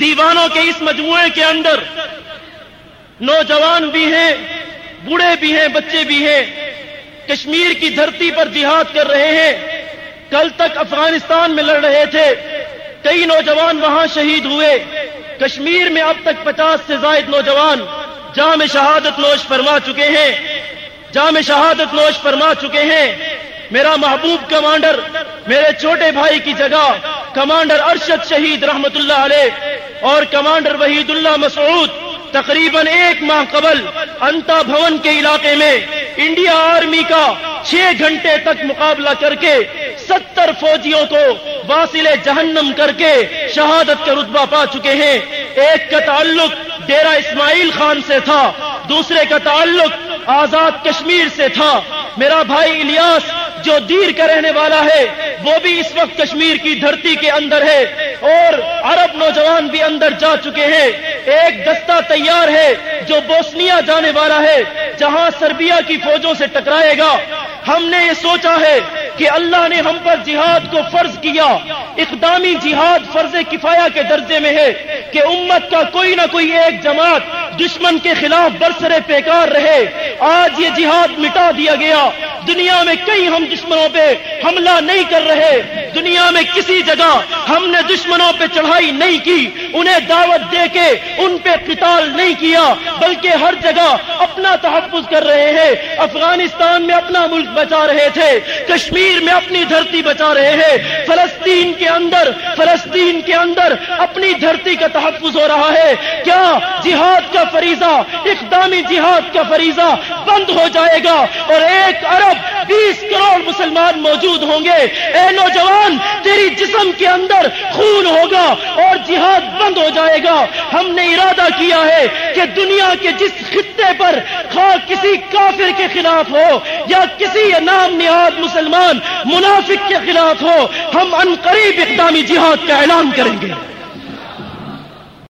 دیوانوں کے اس مجموعے کے اندر نوجوان بھی ہیں، بوڑھے بھی ہیں، بچے بھی ہیں۔ کشمیر کی دھرتی پر جہاد کر رہے ہیں۔ کل تک افغانستان میں لڑ رہے تھے۔ کئی نوجوان وہاں شہید ہوئے۔ کشمیر میں اب تک پچاس سے زائد نوجوان جام شہادت نوش فرما چکے ہیں۔ جام شہادت نوش فرما چکے ہیں۔ میرا محبوب کمانڈر، میرے چھوٹے بھائی کی جگہ کمانڈر ارشد شہید رحمت اللہ علیہ اور کمانڈر وحید اللہ مسعود تقریباً ایک ماہ قبل انتا بھون کے علاقے میں انڈیا آرمی کا چھ گھنٹے تک مقابلہ کر کے ستر فوجیوں کو واصل جہنم کر کے شہادت کا رتبہ پا چکے ہیں۔ ایک کا تعلق ڈیرا اسماعیل خان سے تھا، دوسرے کا تعلق آزاد کشمیر سے تھا۔ میرا بھائی الیاس جو دیر کا رہنے والا ہے، وہ بھی اس وقت کشمیر کی دھرتی کے اندر ہے۔ اور عرب نوجوان بھی اندر جا چکے ہیں۔ ایک دستہ تیار ہے جو بوسنیا جانے والا ہے، جہاں سربیا کی فوجوں سے ٹکرائے گا۔ ہم نے یہ سوچا ہے کہ اللہ نے ہم پر جہاد کو فرض کیا۔ اقدامی جہاد فرض کفایا کے درجے میں ہے کہ امت کا کوئی نہ کوئی ایک جماعت دشمن کے خلاف برسرے پیکار رہے۔ آج یہ جہاد مٹا دیا گیا۔ دنیا میں کئی ہم دشمنوں پہ حملہ نہیں کر رہے۔ دنیا میں کسی جگہ ہم نے دشمنوں پہ چڑھائی نہیں کی۔ انہیں دعوت دے کے ان پہ قتال نہیں کیا، بلکہ ہر جگہ اپنا تحفظ کر رہے ہیں۔ افغانستان میں اپنا ملک بچا رہے تھے۔ کشمیر کشمیر میں اپنی دھرتی بچا رہے ہیں۔ فلسطین کے اندر، فلسطین کے اندر اپنی دھرتی کا تحفظ ہو رہا ہے۔ کیا جہاد کا فریضہ، اقدامی جہاد کا فریضہ بند ہو جائے گا؟ اور ایک ارب بیس کروڑ مسلمان موجود ہوں گے۔ اے نوجوان، تیری جسم کے اندر خون ہوگا اور جہاد بند ہو جائے گا۔ ہم نے ارادہ کیا ہے کہ دنیا کے جس خطے پر خواہ کسی کافر کے خلاف ہو یا کسی نام نہاد مسلمان منافق کے خلاف ہو، ہم ان قریب اقدامی جہاد کا اعلان کریں گے۔